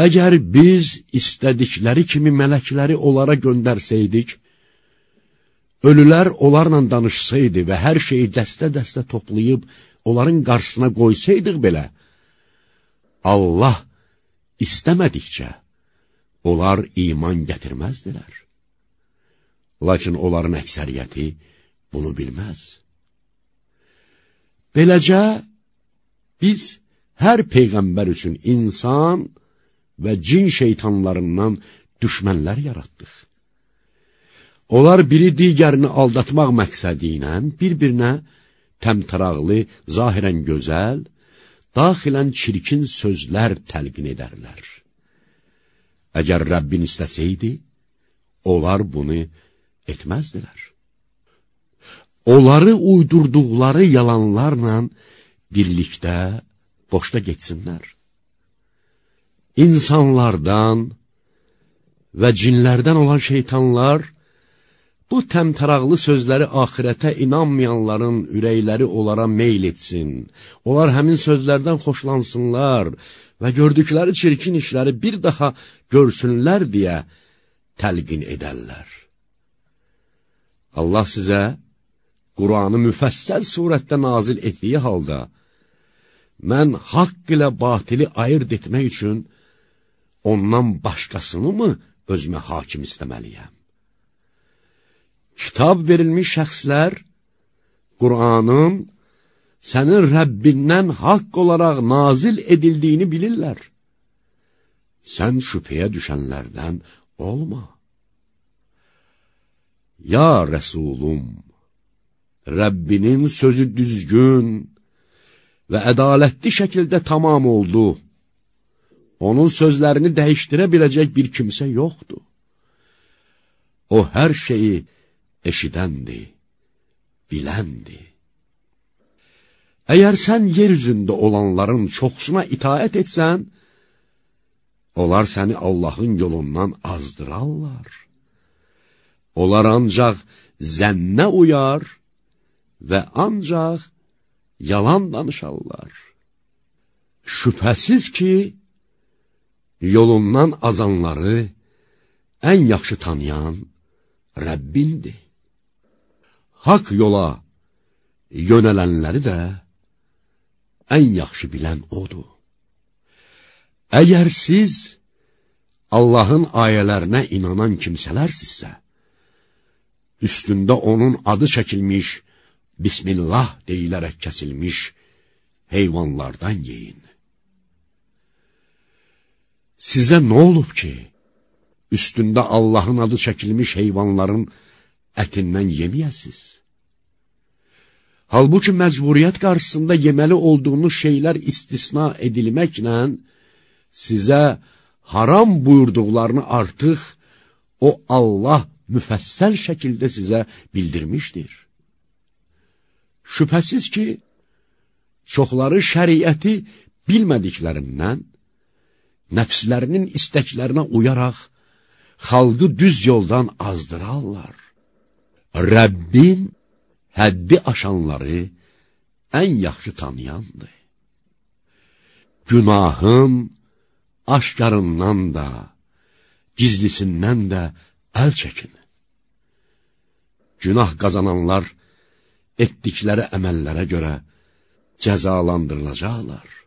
Əgər biz istədikləri kimi mələkləri onlara göndərsəydik, ölülər onlarla danışsaydı və hər şeyi dəstə-dəstə toplayıb onların qarşısına qoysaydıq belə, Allah istəmədikcə onlar iman gətirməzdilər. Lakin onların əksəriyyəti bunu bilməz. Beləcə, biz hər peyğəmbər üçün insan və cin şeytanlarından düşmənlər yaratdıq. Onlar biri digərini aldatmaq məqsədi ilə bir-birinə təmtəraqlı, zahirən gözəl, daxilən çirkin sözlər təlqin edərlər. Əgər Rəbbin istəsəydi, onlar bunu etməzdilər. Onları uydurduqları yalanlarla birlikdə boşda getsinlər. İnsanlardan və cinlərdən olan şeytanlar bu təmtəraqlı sözləri axirətə inanmayanların ürəkləri onlara meyl etsin. Onlar həmin sözlərdən xoşlansınlar və gördükləri çirkin işləri bir daha görsünlər deyə təlqin edərlər. Allah sizə Quranı müfəssəl surətdə nazil etdiyi halda, mən haqq ilə batili ayırt etmək üçün ondan başqasını mı özümə hakim istəməliyəm? Kitab verilmiş şəxslər Qur'anın sənin Rəbbindən haqq olaraq nazil edildiyini bilirlər. Sən şübhəyə düşənlərdən olma. Ya Rəsulum, Rəbbinin sözü düzgün və ədalətli şəkildə tamam oldu. Onun sözlərini dəyişdirə biləcək bir kimsə yoxdur. O hər şeyi eşidəndir, biləndir. Əgər sən yer üzündə olanların çoxsuna itaət etsən, onlar səni Allahın yolundan azdırarlar. Onlar ancaq zənnə uyar və ancaq yalan danışarlar. Şübhəsiz ki, yolundan azanları ən yaxşı tanıyan Rəbbindir. Hak yola yönələnləri də ən yaxşı bilən odur. Əgər siz Allahın ayələrinə inanan kimsələrsinizsə, üstündə onun adı çəkilmiş, Bismillah deyilərək kəsilmiş heyvanlardan yeyin. Sizə nə olub ki, üstündə Allahın adı çəkilmiş heyvanların ətindən yeməyəsiz? Halbuki məcburiyyət qarşısında yeməli olduğunuz şeylər istisna edilməklə sizə haram buyurduqlarını artıq o Allah müfəssəl şəkildə sizə bildirmişdir. Şübhəsiz ki, çoxları şəriəti bilmədiklərindən, nəfslərinin istəklərinə uyaraq, xalqı düz yoldan azdırarlar. Rəbbin həddi aşanları ən yaxşı tanıyandır. Günahın aşkarından da, gizlisindən də əl çəkin. Günah qazananlar etdikləri əməllərə görə cəzalandırılacaqlar.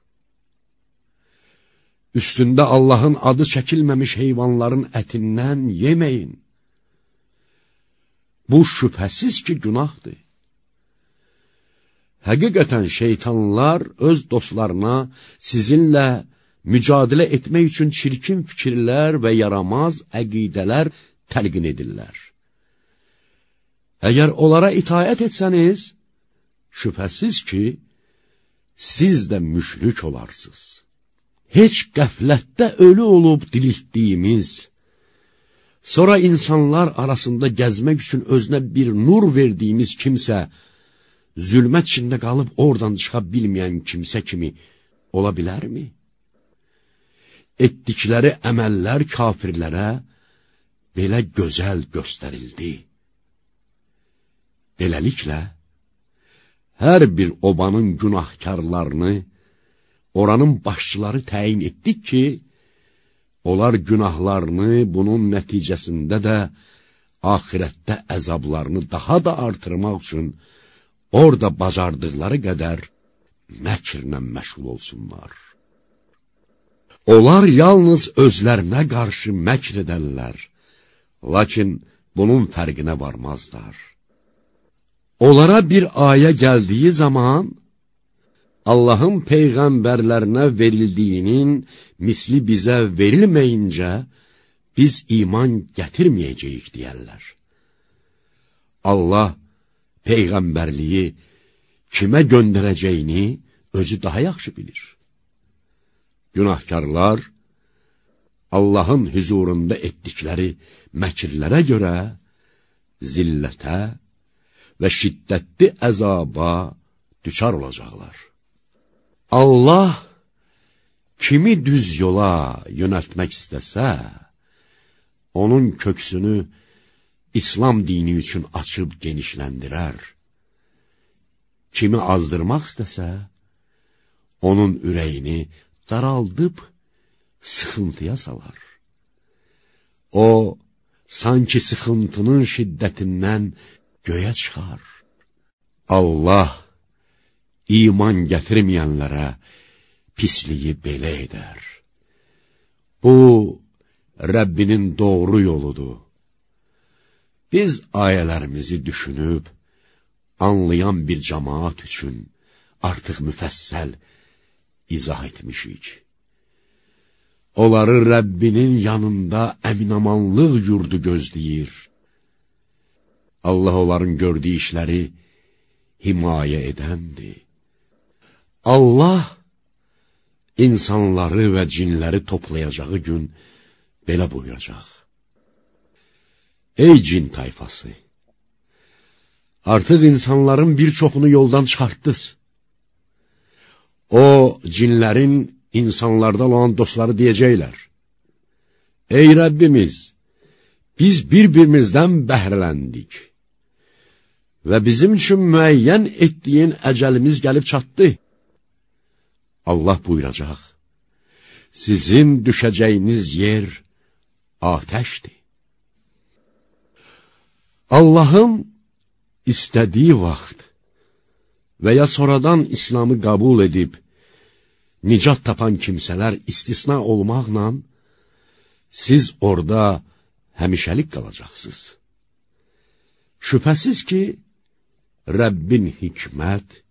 Üstündə Allahın adı çəkilməmiş heyvanların ətindən yeməyin. Bu şübhəsiz ki, günahdır. Həqiqətən şeytanlar öz dostlarına sizinlə mücadilə etmək üçün çirkin fikirlər və yaramaz əqidələr təlqin edirlər. Əgər onlara itayət etsəniz, şübhəsiz ki, siz də müşrik olarsınız. Heç qəflətdə ölü olub diriltdiyimiz, sonra insanlar arasında gəzmək üçün özünə bir nur verdiyimiz kimsə, zülmət içində qalıb oradan çıxa bilməyən kimsə kimi ola bilərmi? Etdikləri əməllər kafirlərə belə gözəl göstərildi. Beləliklə, hər bir obanın günahkarlarını oranın başçıları təyin etdik ki, Onlar günahlarını bunun nəticəsində də axirətdə əzablarını daha da artırmaq üçün orada bacardıqları qədər məkrlə məşğul olsunlar. Onlar yalnız özlərinə qarşı məkr edərlər, lakin bunun fərqinə varmazlar. Onlara bir ayə gəldiyi zaman, Allahın peyğəmbərlərinə verildiyinin misli bizə verilməyincə, biz iman gətirməyəcəyik deyərlər. Allah peyğəmbərliyi kimə göndərəcəyini özü daha yaxşı bilir. Günahkarlar Allahın hüzurunda etdikləri məkirlərə görə zillətə və şiddətli əzaba düçar olacaqlar. Allah kimi düz yola yönəltmək istəsə, onun köksünü İslam dini üçün açıb genişləndirər. Kimi azdırmaq istəsə, onun ürəyini daraldıb sıxıntıya salar. O, sanki sıxıntının şiddətindən göyə çıxar. Allah iman gətirməyənlərə pisliyi belə edər. Bu, Rəbbinin doğru yoludur. Biz ayələrimizi düşünüb, anlayan bir cəmaat üçün artıq müfəssəl izah etmişik. Onları Rəbbinin yanında əminamanlıq yurdu gözləyir. Allah onların gördüyü işləri himayə edəndir. Allah insanları və cinləri toplayacağı gün belə buyuracaq. Ey cin tayfası! Artıq insanların bir çoxunu yoldan çıxartdınız. O, cinlərin insanlarda olan dostları deyəcəklər. Ey Rəbbimiz! Biz bir-birimizdən bəhrələndik və bizim üçün müəyyən etdiyin əcəlimiz gəlib çatdı. Allah buyuracaq, sizin düşəcəyiniz yer atəşdir. Allahın istədiyi vaxt və ya sonradan İslamı qəbul edib, nicat tapan kimsələr istisna olmaqla, siz orada həmişəlik qalacaqsınız. Şübhəsiz ki, Rəbbin hikmət,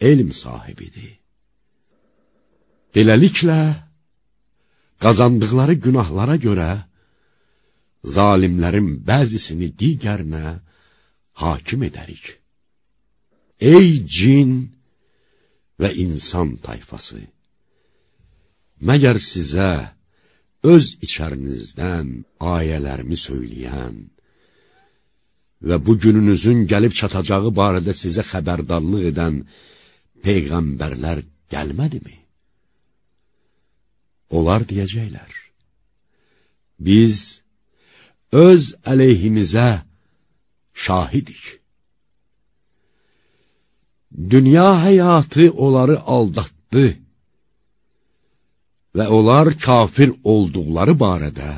elm sahibidir. Beləliklə, qazandıqları günahlara görə, zalimlərin bəzisini digərinə hakim edərik. Ey cin və insan tayfası! Məgər sizə öz içərinizdən ayələrimi söyləyən və bu gününüzün gəlib çatacağı barədə sizə xəbərdarlıq edən peyğəmbərlər gəlmədimi? Onlar deyəcəklər, biz öz əleyhimizə şahidik. Dünya həyatı onları aldatdı və onlar kafir olduqları barədə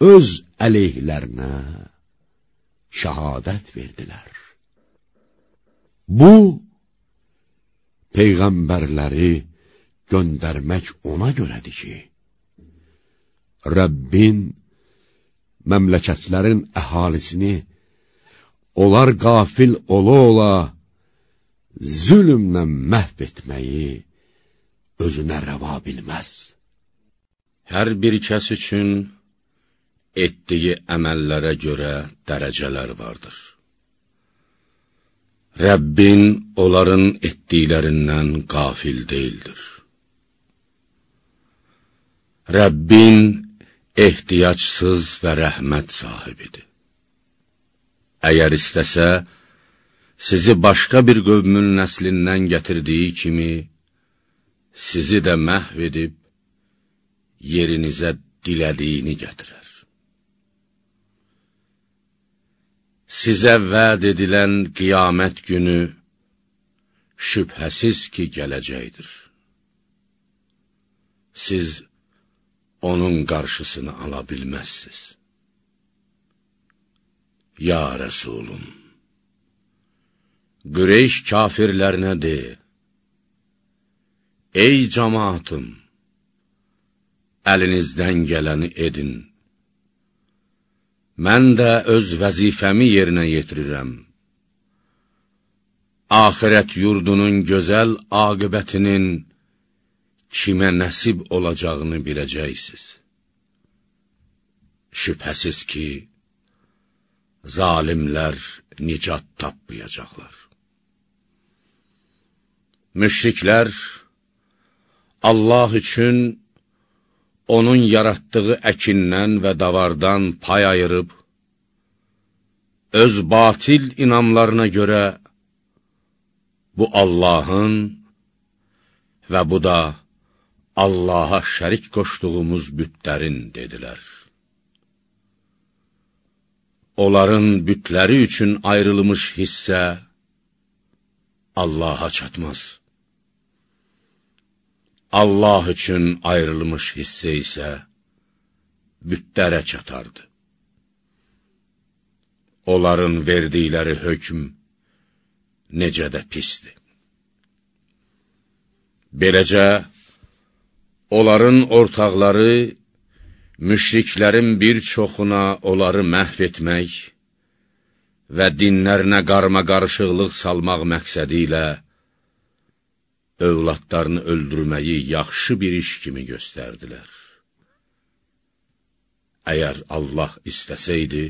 öz əleyhlərinə şəhadət verdilər. Bu, Peyğəmbərləri göndərmək ona görədir ki, Rəbbin məmləkətlərin əhalisini onlar qafil ola-ola zülmlə məhv etməyi özünə rəva bilməz. Hər bir kəs üçün etdiyi əməllərə görə dərəcələr vardır. Rəbbin onların etdiklərindən qafil deyildir. Rəbbin ehtiyacsız və rəhmət sahibidir. Əgər istəsə, sizi başqa bir qövmün nəslindən gətirdiyi kimi, sizi də məhv edib, yerinizə dilədiyini gətirər. Sizə vəd edilən qiyamət günü şübhəsiz ki, gələcəkdir. Siz onun qarşısını ala bilməzsiz. Ya Rəsulum, Qüreyş kafirlərinə de, Ey cəmaatım, əlinizdən gələni edin. Mən də öz vəzifəmi yerinə yetirirəm. Ahirət yurdunun gözəl aqibətinin kimə nəsib olacağını biləcəksiniz. Şübhəsiz ki, zalimlər nicat tapmayacaqlar. Müşriklər Allah üçün onun yaratdığı əkindən və davardan pay ayırıb, öz batil inamlarına görə bu Allahın və bu da Allaha şərik qoşduğumuz bütlərin dedilər. Onların bütləri üçün ayrılmış hissə Allaha çatmaz. Allah üçün ayrılmış hissə isə bütlərə çatardı. Onların verdikləri hökm necə də pisdir. Beləcə, onların ortaqları, müşriklərin bir çoxuna onları məhv etmək və dinlərinə qarma-qarışıqlıq salmaq məqsədi ilə övladlarını öldürməyi yaxşı bir iş kimi göstərdilər. Əgər Allah istəsəydi,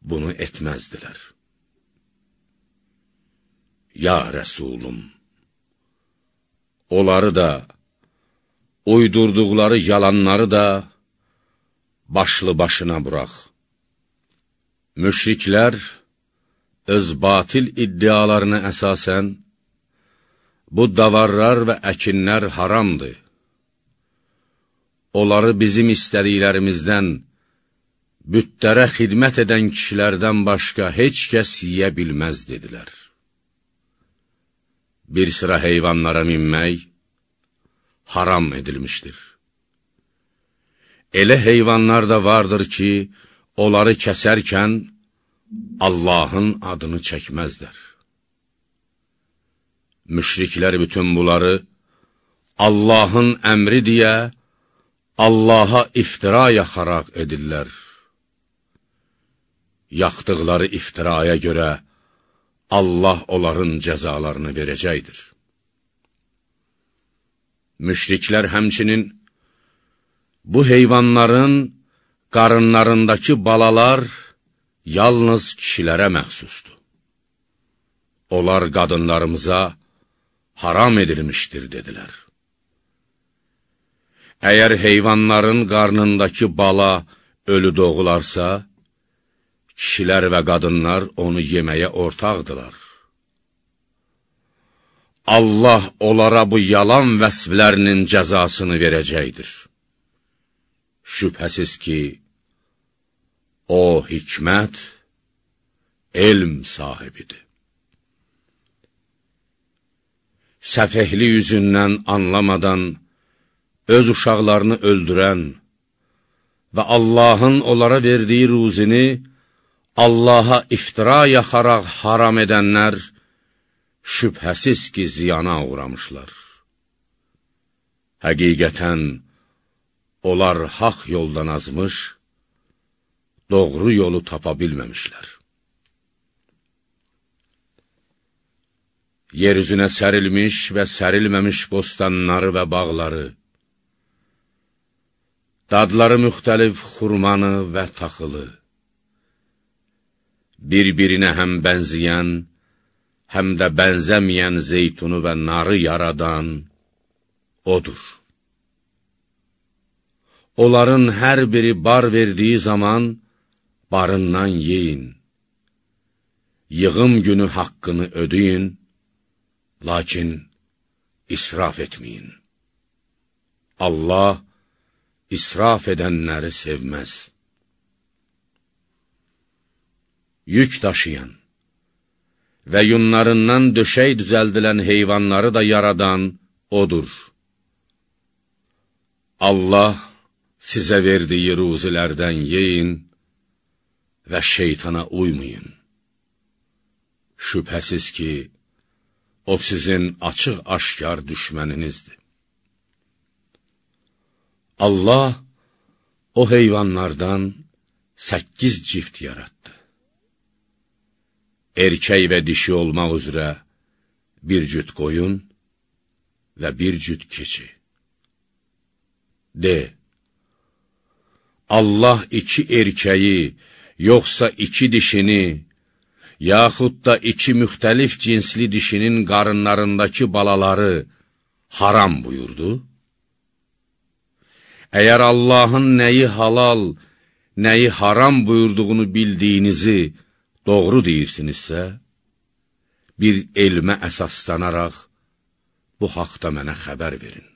bunu etməzdilər. Ya Rəsulum, onları da, uydurduqları yalanları da başlı başına burax. Müşriklər öz batil iddialarına əsasən, Bu davarlar və əkinlər haramdır. Onları bizim istədiklərimizdən, bütlərə xidmət edən kişilərdən başqa heç kəs yiyə bilməz, dedilər. Bir sıra heyvanlara minmək haram edilmişdir. Elə heyvanlar da vardır ki, onları kəsərkən Allahın adını çəkməzlər. Müşriklər bütün bunları Allahın əmri deyə Allaha iftira yaxaraq edirlər. Yaxdıqları iftiraya görə Allah onların cəzalarını verəcəkdir. Müşriklər həmçinin bu heyvanların qarınlarındakı balalar yalnız kişilərə məxsusdur. Onlar qadınlarımıza haram edilmişdir, dedilər. Əgər heyvanların qarnındakı bala ölü doğularsa, kişilər və qadınlar onu yeməyə ortaqdılar. Allah onlara bu yalan vəsvlərinin cəzasını verəcəkdir. Şübhəsiz ki, o hikmət, elm sahibidir səfəhli yüzündən anlamadan öz uşaqlarını öldürən və Allahın onlara verdiyi ruzini Allaha iftira yaxaraq haram edənlər şübhəsiz ki, ziyana uğramışlar. Həqiqətən, onlar haq yoldan azmış, doğru yolu tapa bilməmişlər. yeryüzünə sərilmiş və sərilməmiş bostanları və bağları, dadları müxtəlif xurmanı və taxılı, bir-birinə həm bənziyən, həm də bənzəməyən zeytunu və narı yaradan odur. Onların hər biri bar verdiyi zaman barından yeyin, yığım günü haqqını ödəyin, Lakin israf etməyin. Allah israf edənləri sevməz. Yük daşıyan və yunlarından döşək düzəldilən heyvanları da yaradan odur. Allah sizə verdiyi ruzilərdən yeyin və şeytana uymayın. Şübhəsiz ki, o sizin açıq-aşkar düşməninizdir. Allah o heyvanlardan səkkiz cift yaratdı. Erkək və dişi olmaq üzrə bir cüt qoyun və bir cüt keçi. De, Allah iki erkəyi, yoxsa iki dişini, yaxud da iki müxtəlif cinsli dişinin qarınlarındakı balaları haram buyurdu? Əgər Allahın nəyi halal, nəyi haram buyurduğunu bildiyinizi doğru deyirsinizsə, bir elmə əsaslanaraq bu haqda mənə xəbər verin.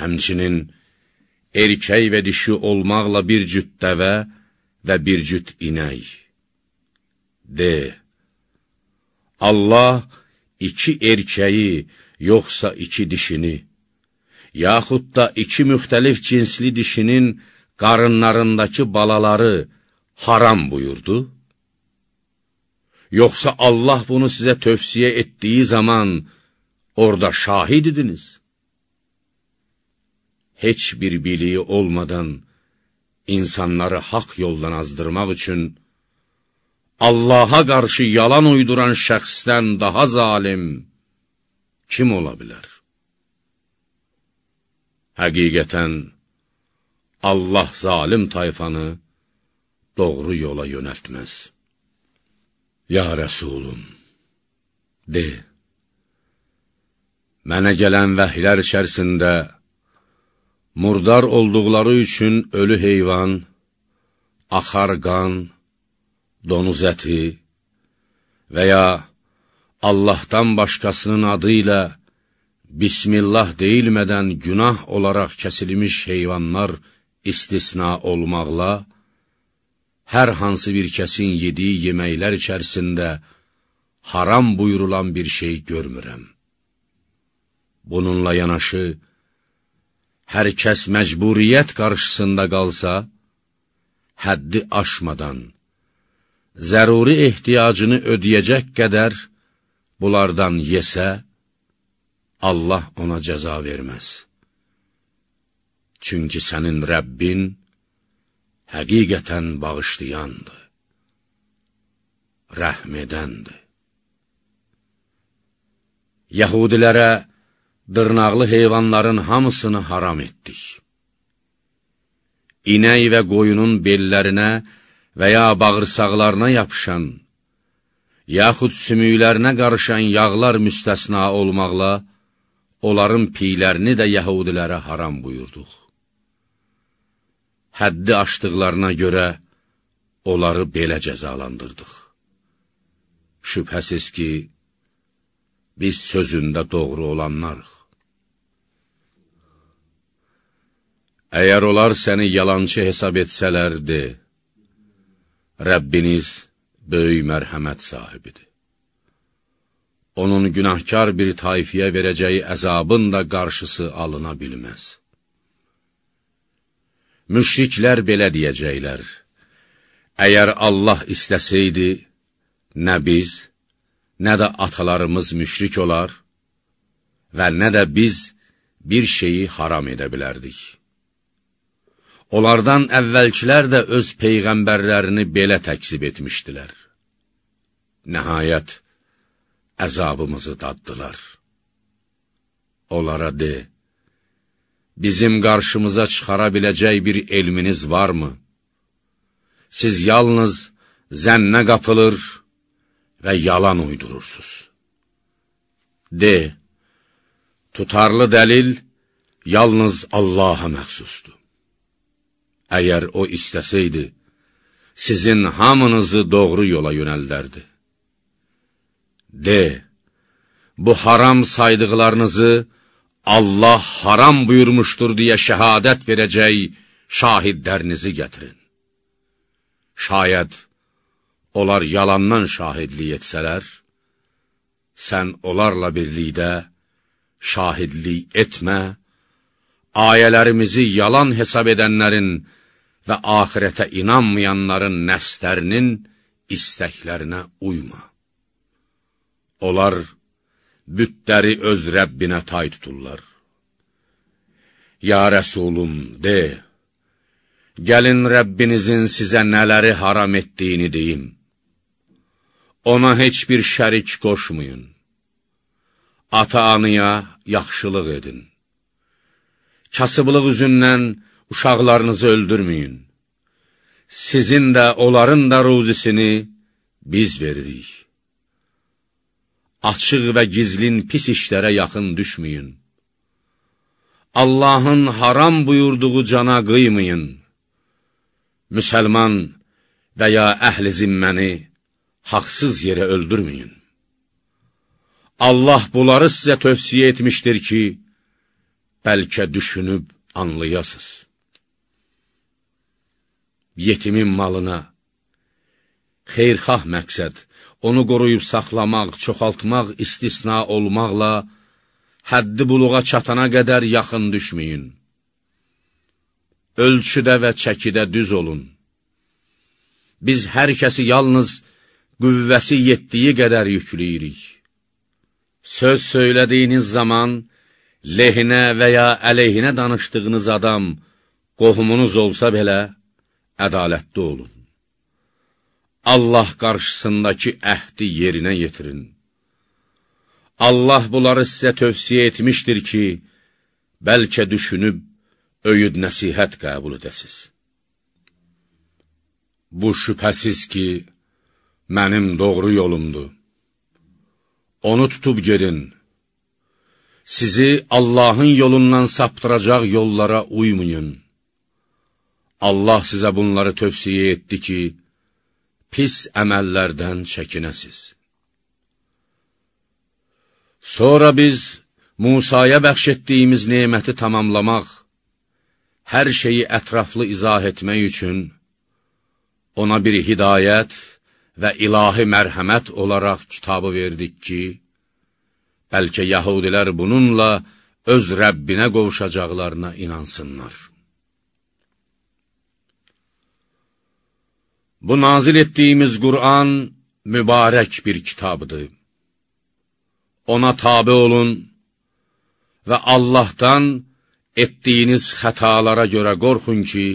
Həmçinin, erkək və dişi olmaqla bir cüt dəvə və bir cüt inək. De, Allah iki erkəyi, yoxsa iki dişini, yaxud da iki müxtəlif cinsli dişinin qarınlarındakı balaları haram buyurdu? Yoxsa Allah bunu sizə tövsiyə etdiyi zaman orada şahid idiniz? Heç bir biliyi olmadan insanları haq yoldan azdırmaq üçün Allaha qarşı yalan uyduran şəxsdən daha zalim kim ola bilər? Həqiqətən, Allah zalim tayfanı doğru yola yönəltməz. Ya Rəsulum, de, mənə gələn vəhlər içərisində murdar olduqları üçün ölü heyvan, axar qan, donuz əti və ya Allahdan başqasının adı ilə Bismillah deyilmədən günah olaraq kəsilmiş heyvanlar istisna olmaqla, hər hansı bir kəsin yediyi yeməklər içərisində haram buyurulan bir şey görmürəm. Bununla yanaşı, hər kəs məcburiyyət qarşısında qalsa, həddi aşmadan, zəruri ehtiyacını ödəyəcək qədər bunlardan yesə, Allah ona cəza verməz. Çünki sənin Rəbbin həqiqətən bağışlayandır, rəhm edəndir. Yəhudilərə dırnaqlı heyvanların hamısını haram etdik. İnək və qoyunun bellərinə və ya bağırsaqlarına yapışan, yaxud sümüklərinə qarışan yağlar müstəsna olmaqla, onların piylərini də yəhudilərə haram buyurduq. Həddi aşdıqlarına görə onları belə cəzalandırdıq. Şübhəsiz ki, biz sözündə doğru olanlarıq. Əgər onlar səni yalancı hesab etsələr, de, Rəbbiniz böyük mərhəmət sahibidir onun günahkar bir tayfiyə verəcəyi əzabın da qarşısı alına bilməz. Müşriklər belə deyəcəklər, əgər Allah istəsəydi, nə biz, nə də atalarımız müşrik olar və nə də biz bir şeyi haram edə bilərdik. Onlardan əvvəlkilər də öz peyğəmbərlərini belə təksib etmişdilər. Nəhayət, əzabımızı daddılar. Onlara de, bizim qarşımıza çıxara biləcək bir elminiz varmı? Siz yalnız zənnə qapılır və yalan uydurursunuz. De, tutarlı dəlil yalnız Allaha məxsusdur. Əgər o istəsəydi, sizin hamınızı doğru yola yönəldərdi. De, bu haram saydıqlarınızı Allah haram buyurmuşdur deyə şəhadət verəcək şahidlərinizi gətirin. Şayət onlar yalandan şahidlik etsələr, sən onlarla birlikdə şahidlik etmə, ayələrimizi yalan hesab edənlərin və axirətə inanmayanların nəfslərinin istəklərinə uyma. Onlar bütləri öz Rəbbinə tay tuturlar. Ya Rəsulum, de, gəlin Rəbbinizin sizə nələri haram etdiyini deyim. Ona heç bir şərik qoşmayın. Ata-anıya yaxşılıq edin. Kasıblıq üzündən uşaqlarınızı öldürməyin. Sizin də, onların da ruzisini biz veririk. Açıq və gizlin pis işlərə yaxın düşməyin. Allahın haram buyurduğu cana qıymayın. Müsəlman və ya əhl-i zimməni haqsız yerə öldürməyin. Allah bunları sizə tövsiyə etmişdir ki, bəlkə düşünüb anlayasız. Yetimin malına, xeyrxah məqsəd, onu qoruyub saxlamaq, çoxaltmaq, istisna olmaqla, həddi buluğa çatana qədər yaxın düşməyin. Ölçüdə və çəkidə düz olun. Biz hər kəsi yalnız qüvvəsi yetdiyi qədər yükləyirik. Söz söylədiyiniz zaman, lehinə və ya əleyhinə danışdığınız adam qohumunuz olsa belə, ədalətli olun. Allah qarşısındakı əhdi yerinə yetirin. Allah bunları sizə tövsiyə etmişdir ki, bəlkə düşünüb, öyüd nəsihət qəbul edəsiz. Bu şübhəsiz ki, mənim doğru yolumdur. Onu tutub gedin. Sizi Allahın yolundan saptıracaq yollara uymayın. Allah sizə bunları tövsiyə etdi ki, pis əməllərdən çəkinəsiz. Sonra biz Musaya bəxş etdiyimiz neməti tamamlamaq, hər şeyi ətraflı izah etmək üçün ona bir hidayət və ilahi mərhəmət olaraq kitabı verdik ki, bəlkə yəhudilər bununla öz Rəbbinə qovuşacaqlarına inansınlar. Bu nazil etdiyimiz Qur'an mübarək bir kitabdır. Ona tabi olun və Allahdan etdiyiniz xətalara görə qorxun ki,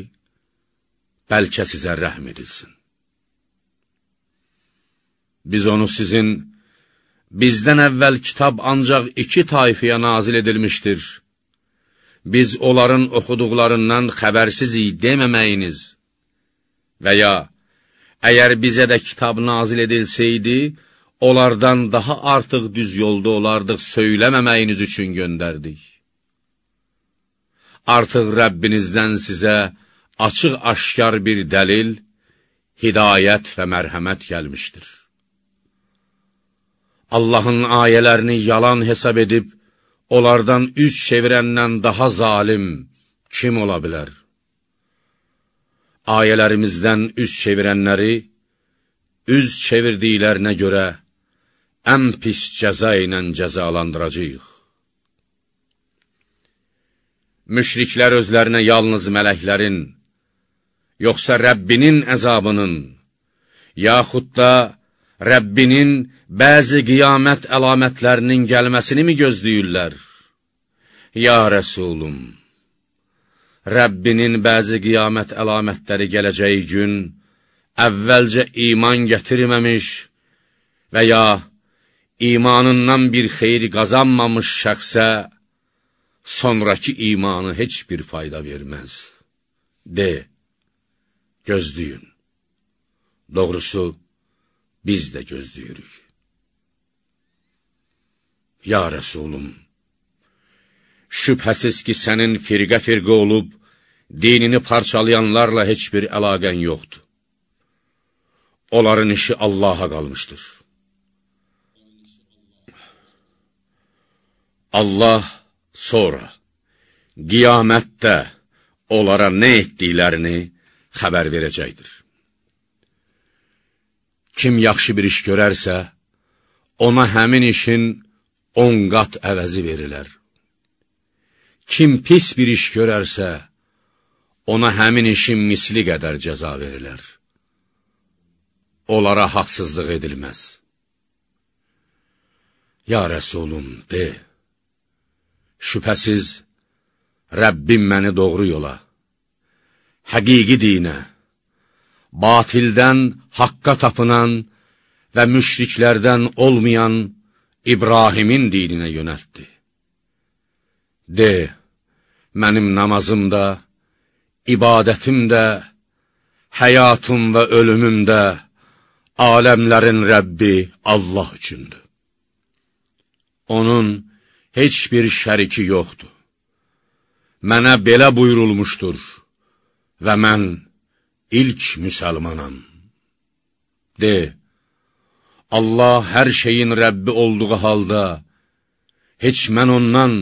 bəlkə sizə rəhm edilsin. Biz onu sizin, bizdən əvvəl kitab ancaq iki tayfiyə nazil edilmişdir. Biz onların oxuduqlarından xəbərsizik deməməyiniz və ya Əgər bizə də kitab nazil edilsəydi, onlardan daha artıq düz yolda olardıq söyləməməyiniz üçün göndərdik. Artıq Rəbbinizdən sizə açıq-aşkar bir dəlil, hidayət və mərhəmət gəlmişdir. Allahın ayələrini yalan hesab edib, onlardan üz çevirəndən daha zalim kim ola bilər? Ayələrimizdən üz çevirənləri, üz çevirdiklərinə görə ən pis cəza ilə cəzalandıracaq. Müşriklər özlərinə yalnız mələklərin, yoxsa Rəbbinin əzabının, yaxud da Rəbbinin bəzi qiyamət əlamətlərinin gəlməsini mi gözləyirlər? Ya Rəsulum! Rəbbinin bəzi qiyamət əlamətləri gələcəyi gün əvvəlcə iman gətirməmiş və ya imanından bir xeyri qazanmamış şəxsə sonraki imanı heç bir fayda verməz. De, gözləyin. Doğrusu, biz də gözləyirik. Ya Rəsulum, şübhəsiz ki, sənin firqə-firqə olub, dinini parçalayanlarla heç bir əlaqən yoxdur. Onların işi Allaha qalmışdır. Allah sonra, qiyamətdə onlara nə etdiklərini xəbər verəcəkdir. Kim yaxşı bir iş görərsə, ona həmin işin on qat əvəzi verilər. Kim pis bir iş görərsə, ona həmin işin misli qədər cəza verilər. Onlara haqsızlıq edilməz. Ya Rəsulum, de, şübhəsiz, Rəbbim məni doğru yola, həqiqi dinə, batildən haqqa tapınan və müşriklərdən olmayan İbrahimin dininə yönəltdi. De, mənim namazım da, ibadətim də, həyatım və ölümüm də aləmlərin Rəbbi Allah üçündür. Onun heç bir şəriki yoxdur. Mənə belə buyurulmuşdur və mən ilk müsəlmanam. De, Allah hər şeyin Rəbbi olduğu halda, heç mən ondan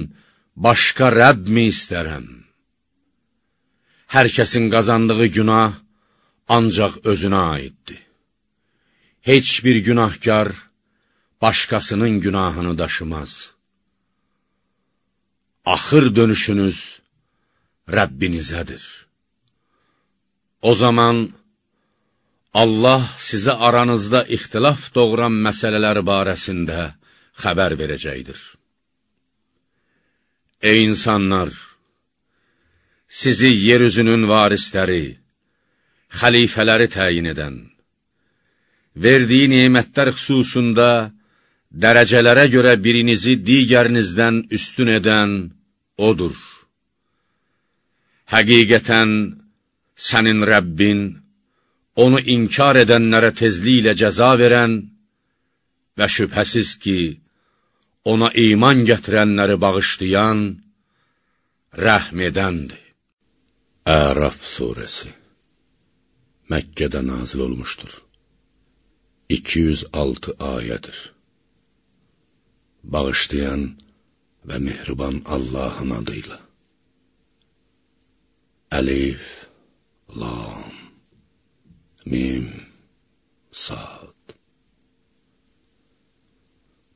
başqa Rəbb mi istərəm? Hər kəsin qazandığı günah ancaq özünə aiddir. Heç bir günahkar başqasının günahını daşımaz. Axır dönüşünüz Rəbbinizədir. O zaman Allah sizə aranızda ixtilaf doğuran məsələlər barəsində xəbər verəcəkdir. Ey insanlar! Sizi yeryüzünün varisləri, xəlifələri təyin edən, verdiyi nemətlər xüsusunda dərəcələrə görə birinizi digərinizdən üstün edən Odur. Həqiqətən, sənin Rəbbin, onu inkar edənlərə tezliklə cəza verən və şübhəsiz ki, ona iman gətirənləri bağışlayan, rəhm edəndir. Əraf surəsi Məkkədə nazil olmuşdur. 206 ayədir. Bağışlayan və mehriban Allahın adıyla. Əlif, Lam, Mim, Sad.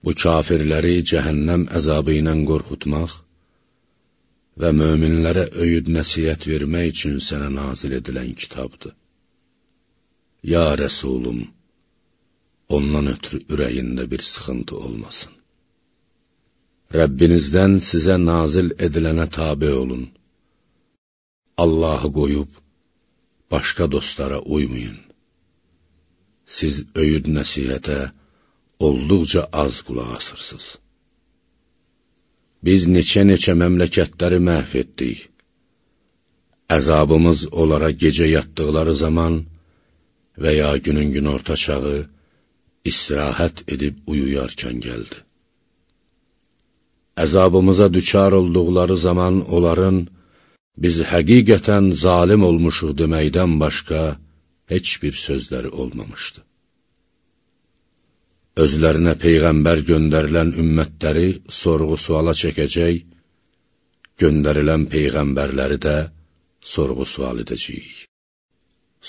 Bu kafirləri cəhənnəm əzabı ilə qorxutmaq və möminlərə öyüd nəsiyyət vermək üçün sənə nazil edilən kitabdır. Ya Rəsulum, ondan ötürü ürəyində bir sıxıntı olmasın. Rəbbinizdən sizə nazil edilənə tabi olun. Allahı qoyub, başqa dostlara uymayın. Siz öyüd nəsiyyətə olduqca az qulaq asırsınız. Biz neçə-neçə məmləkətləri məhv etdik. Əzabımız onlara gecə yatdıqları zaman və ya günün gün orta çağı istirahət edib uyuyarkən gəldi. Əzabımıza düçar olduqları zaman onların biz həqiqətən zalim olmuşuq deməkdən başqa heç bir sözləri olmamışdı. Özlərinə Peyğəmbər göndərilən ümmətləri sorğu-suala çəkəcək, göndərilən Peyğəmbərləri də sorğu-sual edəcəyik.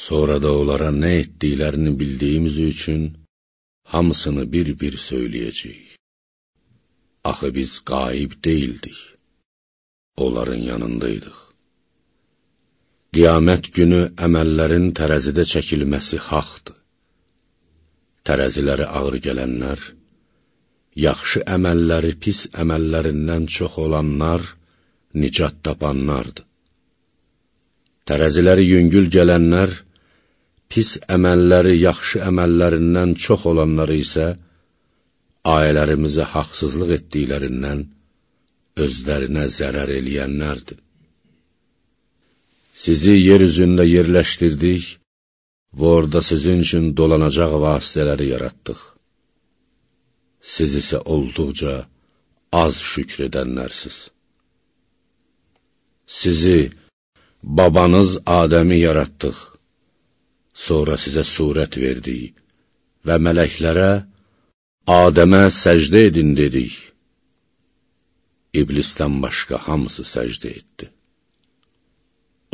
Sonra da onlara nə etdiklərini bildiyimiz üçün hamısını bir-bir söyləyəcəyik. Axı biz qaib deyildik, onların yanındaydıq. Qiyamət günü əməllərin tərəzidə çəkilməsi haqdır. Tərəziləri ağır gələnlər, yaxşı əməlləri pis əməllərindən çox olanlar nicat tapanlardır. Tərəziləri yüngül gələnlər, pis əməlləri yaxşı əməllərindən çox olanları isə ailərimizə haqsızlıq etdiklərindən özlərinə zərər eləyənlərdir. Sizi yer üzündə yerləşdirdik və orada sizin üçün dolanacaq vasitələri yaratdıq. Siz isə olduqca az şükr edənlərsiz. Sizi, babanız Adəmi yaratdıq, sonra sizə surət verdik və mələklərə Adəmə səcdə edin dedik. İblisdən başqa hamısı səcdə etdi.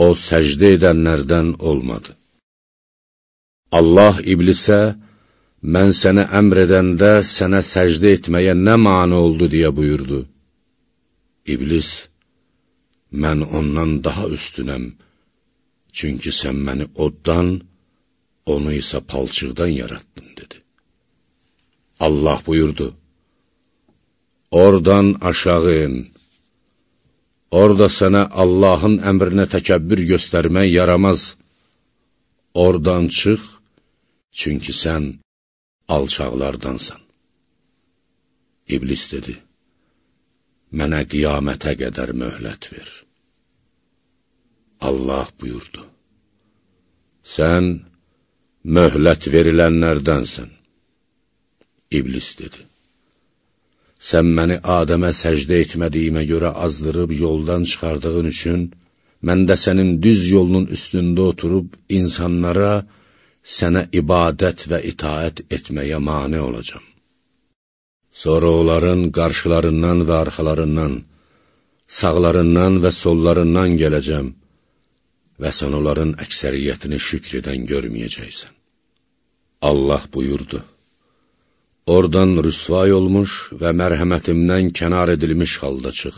O, səcdə edənlərdən olmadı. Allah iblisə, mən sənə əmr edəndə sənə səcdə etməyə nə mani oldu deyə buyurdu. İblis, mən ondan daha üstünəm, çünki sən məni oddan, onu isə palçıqdan yaratdın, dedi. Allah buyurdu, Oradan aşağı in, orada sənə Allahın əmrinə təkəbbür göstərmək yaramaz, oradan çıx, çünki sən alçaqlardansan. İblis dedi, mənə qiyamətə qədər möhlət ver. Allah buyurdu, sən möhlət verilənlərdənsən. İblis dedi, sən məni Adəmə səcdə etmədiyimə görə azdırıb yoldan çıxardığın üçün, mən də sənin düz yolunun üstündə oturub insanlara sənə ibadət və itaət etməyə mane olacam. Sonra onların qarşılarından və arxalarından, sağlarından və sollarından gələcəm və sən onların əksəriyyətini şükr edən görməyəcəksən. Allah buyurdu, Oradan rüsvay olmuş və mərhəmətimdən kənar edilmiş halda çıx.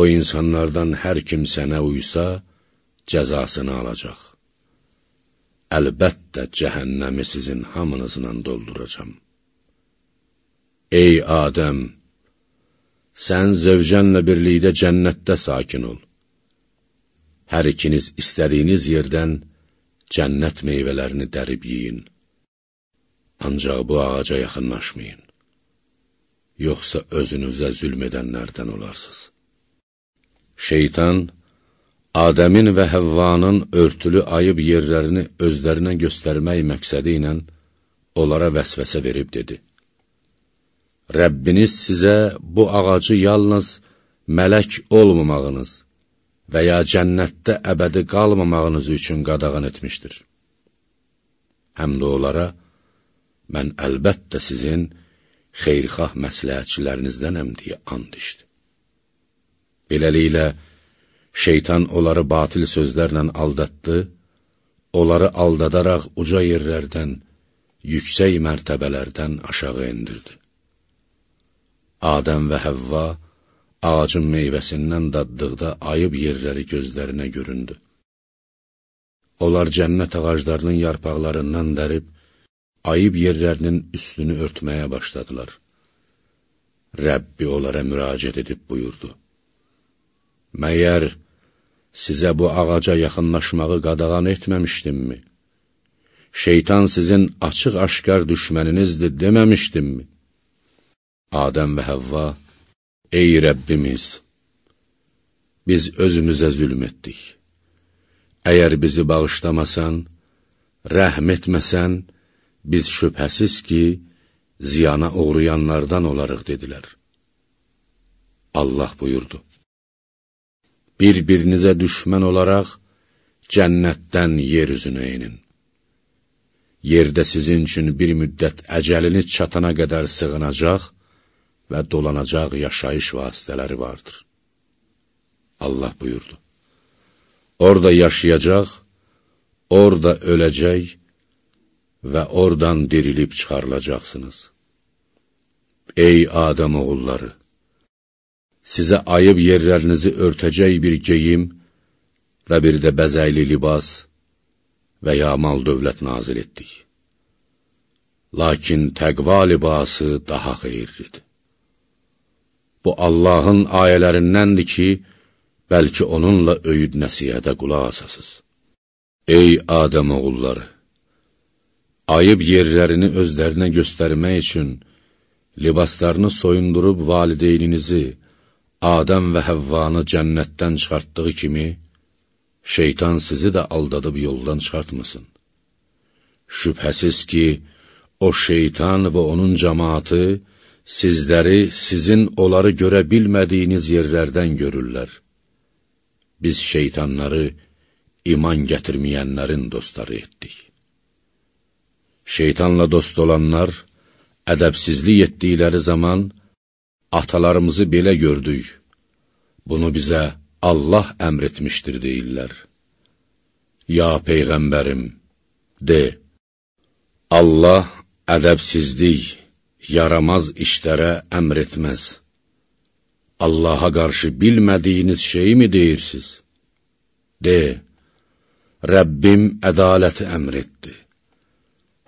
O insanlardan hər kim sənə uysa, cəzasını alacaq. Əlbəttə cəhənnəmi sizin hamınızla dolduracam. Ey Adəm, sən zövcənlə birlikdə cənnətdə sakin ol. Hər ikiniz istədiyiniz yerdən cənnət meyvələrini dərib yiyin. Ancaq bu ağaca yaxınlaşmayın. Yoxsa özünüzə zülm edənlərdən olarsınız. Şeytan, Adəmin və Həvvanın örtülü ayıb yerlərini özlərinə göstərmək məqsədi ilə onlara vəsvəsə verib dedi. Rəbbiniz sizə bu ağacı yalnız mələk olmamağınız və ya cənnətdə əbədi qalmamağınız üçün qadağan etmişdir. Həm də onlara, mən əlbəttə sizin xeyrxah məsləhətçilərinizdənəm deyə and içdi. Beləliklə, şeytan onları batil sözlərlə aldatdı, onları aldadaraq uca yerlərdən, yüksək mərtəbələrdən aşağı endirdi. Adəm və Həvva ağacın meyvəsindən daddıqda ayıb yerləri gözlərinə göründü. Onlar cənnət ağaclarının yarpaqlarından dərib, ayıb yerlərinin üstünü örtməyə başladılar. Rəbbi onlara müraciət edib buyurdu. Məyər sizə bu ağaca yaxınlaşmağı qadağan etməmişdimmi? Şeytan sizin açıq-aşkar düşməninizdir deməmişdimmi? Adəm və Həvva, Ey Rəbbimiz, biz özümüzə zülm etdik. Əgər bizi bağışlamasan, rəhm etməsən, biz şübhəsiz ki, ziyana uğrayanlardan olarıq, dedilər. Allah buyurdu, Bir-birinizə düşmən olaraq, cənnətdən yer üzünə inin. Yerdə sizin üçün bir müddət əcəliniz çatana qədər sığınacaq, və dolanacaq yaşayış vasitələri vardır. Allah buyurdu. Orada yaşayacaq, orada öləcək və oradan dirilib çıxarılacaqsınız. Ey Adəm oğulları! Sizə ayıb yerlərinizi örtəcək bir geyim və bir də bəzəkli libas və ya mal dövlət nazil etdik. Lakin təqva libası daha xeyirlidir. Bu Allahın ayələrindəndir ki, bəlkə onunla öyüd nəsiyyədə qulaq asasız. Ey Adəm oğulları! Ayıb yerlərini özlərinə göstərmək üçün libaslarını soyundurub valideyninizi, Adəm və Həvvanı cənnətdən çıxartdığı kimi, şeytan sizi də aldadıb yoldan çıxartmasın. Şübhəsiz ki, o şeytan və onun cəmaatı, sizləri sizin onları görə bilmədiyiniz yerlərdən görürlər. Biz şeytanları iman gətirməyənlərin dostları etdik. Şeytanla dost olanlar, ədəbsizlik etdikləri zaman, atalarımızı belə gördük, bunu bizə Allah əmr etmişdir deyirlər. Ya Peyğəmbərim, de, Allah ədəbsizlik, yaramaz işlərə əmr etməz. Allaha qarşı bilmədiyiniz şeyi mi deyirsiz? De, Rəbbim ədaləti əmr etdi.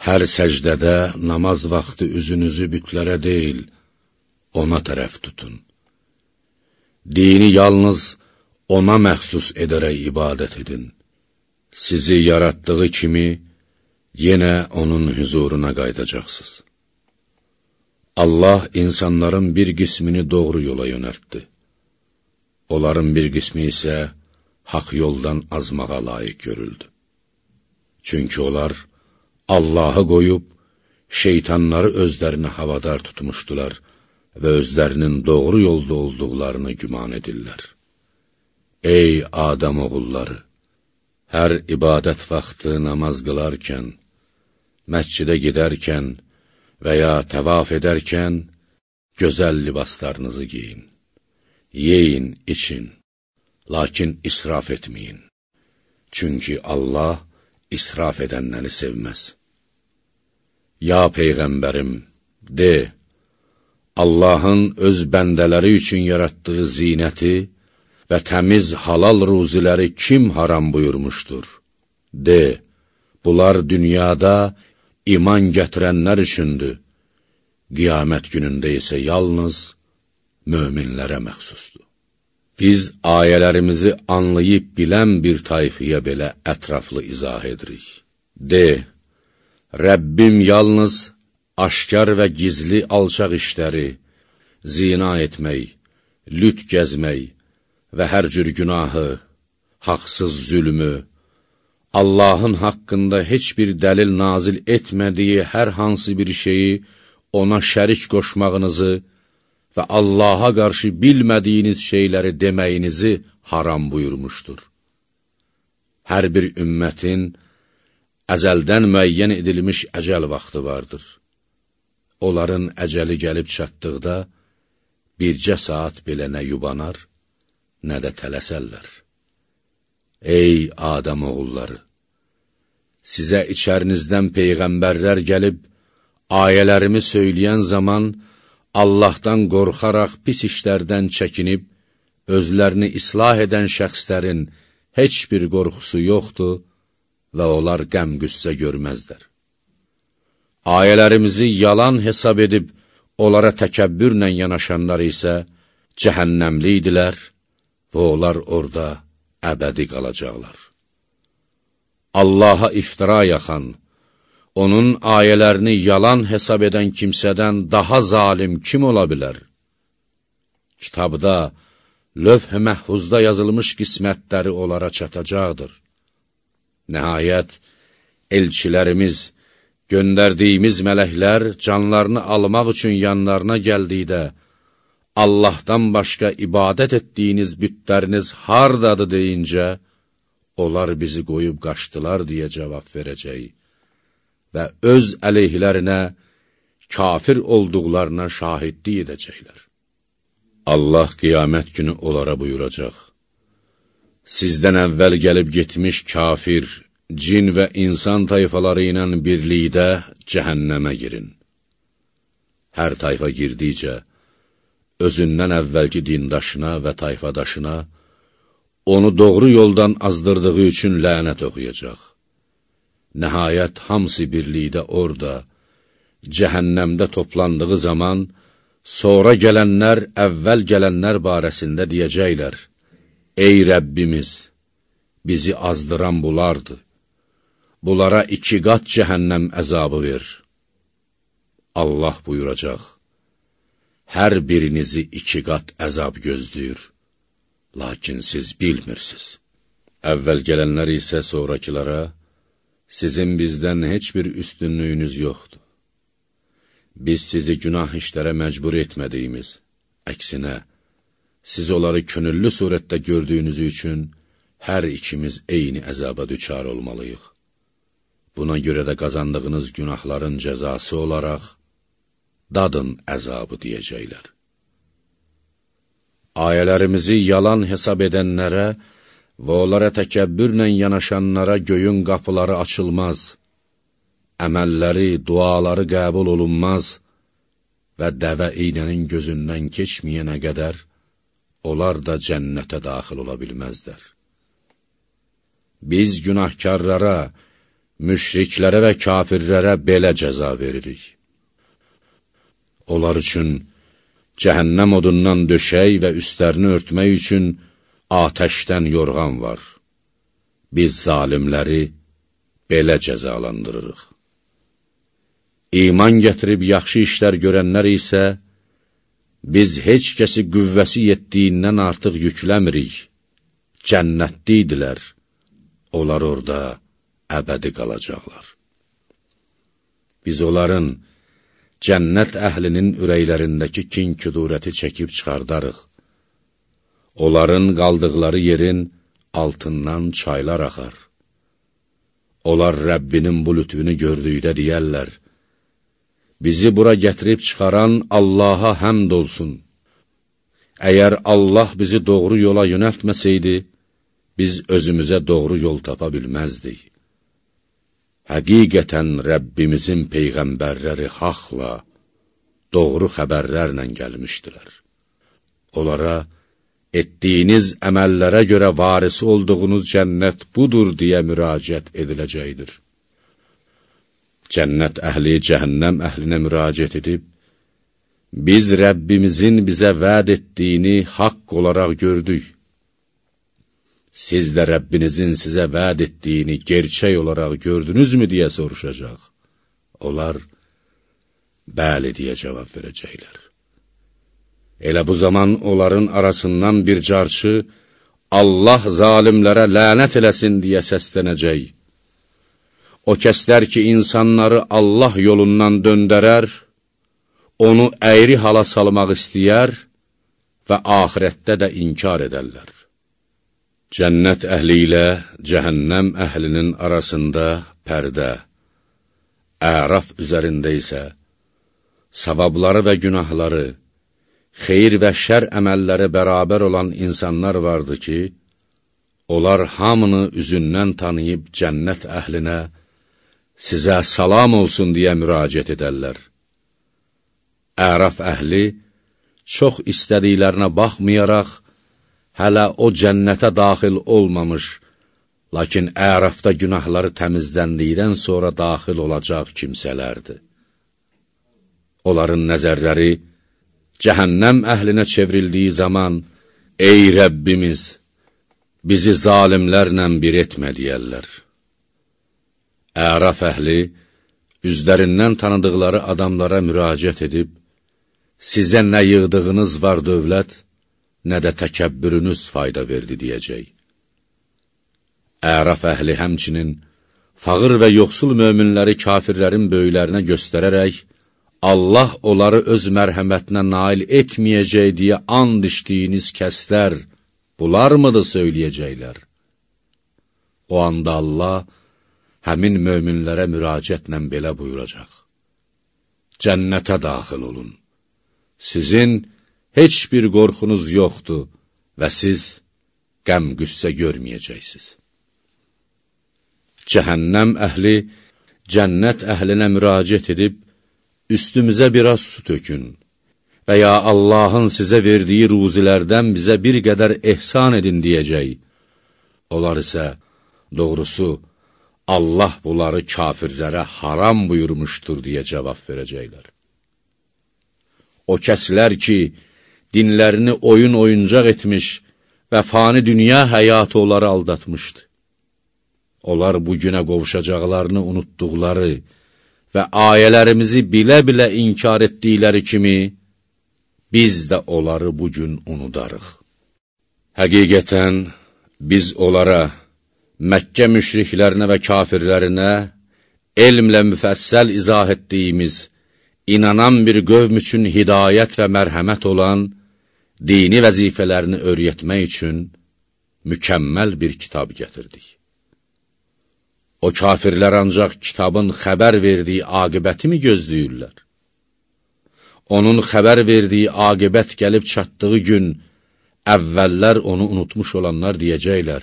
Hər səcdədə namaz vaxtı üzünüzü bütlərə deyil, ona tərəf tutun. Dini yalnız ona məxsus edərək ibadət edin. Sizi yaratdığı kimi, yenə onun hüzuruna qaydacaqsınız. Allah insanların bir qismini doğru yola yönəltdi. Onların bir qismi isə haq yoldan azmağa layiq görüldü. Çünki onlar Allahı qoyub, şeytanları özlərini havadar tutmuşdular və özlərinin doğru yolda olduqlarını güman edirlər. Ey Adam oğulları! Hər ibadət vaxtı namaz qılarkən, məscidə gedərkən və ya təvaf edərkən gözəl libaslarınızı giyin. Yeyin, için, lakin israf etməyin. Çünki Allah israf edənləri sevməz. Ya Peyğəmbərim, de, Allahın öz bəndələri üçün yaratdığı zinəti və təmiz halal ruziləri kim haram buyurmuşdur? De, bunlar dünyada iman gətirənlər üçündür, qiyamət günündə isə yalnız möminlərə məxsusdur. Biz ayələrimizi anlayıb bilən bir tayfiyə belə ətraflı izah edirik. De, Rəbbim yalnız aşkar və gizli alçaq işləri, zina etmək, lüt gəzmək və hər cür günahı, haqsız zülmü, Allahın haqqında heç bir dəlil nazil etmədiyi hər hansı bir şeyi ona şərik qoşmağınızı və Allaha qarşı bilmədiyiniz şeyləri deməyinizi haram buyurmuşdur. Hər bir ümmətin əzəldən müəyyən edilmiş əcəl vaxtı vardır. Onların əcəli gəlib çatdıqda, bircə saat belə nə yubanar, nə də tələsərlər. Ey Adam oğulları! Sizə içərinizdən peyğəmbərlər gəlib, ayələrimi söyləyən zaman, Allahdan qorxaraq pis işlərdən çəkinib, özlərini islah edən şəxslərin heç bir qorxusu yoxdur və onlar qəm-qüssə görməzlər. Ayələrimizi yalan hesab edib, onlara təkəbbürlə yanaşanlar isə cəhənnəmli idilər və onlar orada əbədi qalacaqlar. Allaha iftira yaxan, onun ayələrini yalan hesab edən kimsədən daha zalim kim ola bilər? Kitabda, lövh-i məhfuzda yazılmış qismətləri onlara çatacaqdır. Nəhayət, elçilərimiz, göndərdiyimiz mələklər canlarını almaq üçün yanlarına gəldikdə, Allahdan başqa ibadət etdiyiniz bütləriniz hardadır deyincə, onlar bizi qoyub qaçdılar deyə cavab verəcək və öz əleyhlərinə kafir olduqlarına şahidlik edəcəklər. Allah qiyamət günü onlara buyuracaq, Sizdən əvvəl gəlib getmiş kafir, cin və insan tayfaları ilə birlikdə cəhənnəmə girin. Hər tayfa girdikcə, özündən əvvəlki dindaşına və tayfadaşına, onu doğru yoldan azdırdığı üçün lənət oxuyacaq. Nəhayət, hamısı birlikdə orada, cəhənnəmdə toplandığı zaman, sonra gələnlər əvvəl gələnlər barəsində deyəcəklər, Ey Rəbbimiz, bizi azdıran bulardı, bunlara iki qat cəhənnəm əzabı ver. Allah buyuracaq, hər birinizi iki qat əzab gözləyir, lakin siz bilmirsiniz. Əvvəl gələnlər isə sonrakilara, sizin bizdən heç bir üstünlüyünüz yoxdur. Biz sizi günah işlərə məcbur etmədiyimiz, əksinə, siz onları könüllü surətdə gördüyünüz üçün hər ikimiz eyni əzaba düçar olmalıyıq. Buna görə də qazandığınız günahların cəzası olaraq, dadın əzabı deyəcəklər. Ayələrimizi yalan hesab edənlərə və onlara təkəbbürlə yanaşanlara göyün qapıları açılmaz, əməlləri, duaları qəbul olunmaz və dəvə iynənin gözündən keçməyənə qədər onlar da cənnətə daxil ola bilməzlər. Biz günahkarlara, müşriklərə və kafirlərə belə cəza veririk. Onlar üçün cəhənnəm odundan döşək və üstlərini örtmək üçün atəşdən yorğan var. Biz zalimləri belə cəzalandırırıq. İman gətirib yaxşı işlər görənlər isə, biz heç kəsi qüvvəsi yetdiyindən artıq yükləmirik, cənnətli idilər, onlar orada əbədi qalacaqlar. Biz onların cənnət əhlinin ürəklərindəki kin küdurəti çəkib çıxardarıq. Onların qaldıqları yerin altından çaylar axar. Onlar Rəbbinin bu lütfünü gördükdə deyərlər, Bizi bura gətirib çıxaran Allaha həmd olsun. Əgər Allah bizi doğru yola yönəltməsəydi, biz özümüzə doğru yol tapa bilməzdik. Həqiqətən Rəbbimizin peyğəmbərləri haqla, doğru xəbərlərlə gəlmişdilər. Onlara, etdiyiniz əməllərə görə varisi olduğunuz cənnət budur deyə müraciət ediləcəkdir. Cənnət əhli cəhənnəm əhlinə müraciət edib, biz Rəbbimizin bizə vəd etdiyini haqq olaraq gördük. Siz də Rəbbinizin sizə vəd etdiyini gerçək olaraq gördünüzmü deyə soruşacaq. Onlar, bəli deyə cavab verəcəklər. Elə bu zaman onların arasından bir carçı, Allah zalimlərə lənət eləsin deyə səslənəcək. O kəslər ki, insanları Allah yolundan döndərər, onu əyri hala salmaq istəyər və ahirətdə də inkar edərlər. Cənnət əhli ilə cəhənnəm əhlinin arasında pərdə, əraf üzərində isə savabları və günahları, xeyir və şər əməlləri bərabər olan insanlar vardı ki, onlar hamını üzündən tanıyıb cənnət əhlinə, sizə salam olsun deyə müraciət edərlər. Əraf əhli çox istədiklərinə baxmayaraq, hələ o cənnətə daxil olmamış, lakin ərafda günahları təmizləndikdən sonra daxil olacaq kimsələrdir. Onların nəzərləri cəhənnəm əhlinə çevrildiyi zaman, Ey Rəbbimiz, bizi zalimlərlə bir etmə deyərlər. Əraf əhli üzlərindən tanıdıqları adamlara müraciət edib, sizə nə yığdığınız var dövlət, nə də təkəbbürünüz fayda verdi deyəcək. Əraf əhli həmçinin fağır və yoxsul möminləri kafirlərin böyüklərinə göstərərək, Allah onları öz mərhəmətinə nail etməyəcək deyə and içdiyiniz kəslər, bunlar mıdır söyləyəcəklər? O anda Allah həmin möminlərə müraciətlə belə buyuracaq. Cənnətə daxil olun. Sizin heç bir qorxunuz yoxdur və siz qəm-qüssə görməyəcəksiniz. Cəhənnəm əhli cənnət əhlinə müraciət edib, üstümüzə biraz su tökün və ya Allahın sizə verdiyi ruzilərdən bizə bir qədər ehsan edin deyəcək. Onlar isə, doğrusu, Allah bunları kafirlərə haram buyurmuşdur deyə cavab verəcəklər. O kəslər ki, dinlərini oyun oyuncaq etmiş və fani dünya həyatı onları aldatmışdı. Onlar bu günə qovuşacaqlarını unutduqları və ayələrimizi bilə-bilə inkar etdikləri kimi, biz də onları bu gün unudarıq. Həqiqətən, biz onlara, Məkkə müşriklərinə və kafirlərinə elmlə müfəssəl izah etdiyimiz, inanan bir qövm üçün hidayət və mərhəmət olan, dini vəzifələrini öyrətmək üçün mükəmməl bir kitab gətirdik. O kafirlər ancaq kitabın xəbər verdiyi aqibəti mi gözləyirlər? Onun xəbər verdiyi aqibət gəlib çatdığı gün, əvvəllər onu unutmuş olanlar deyəcəklər,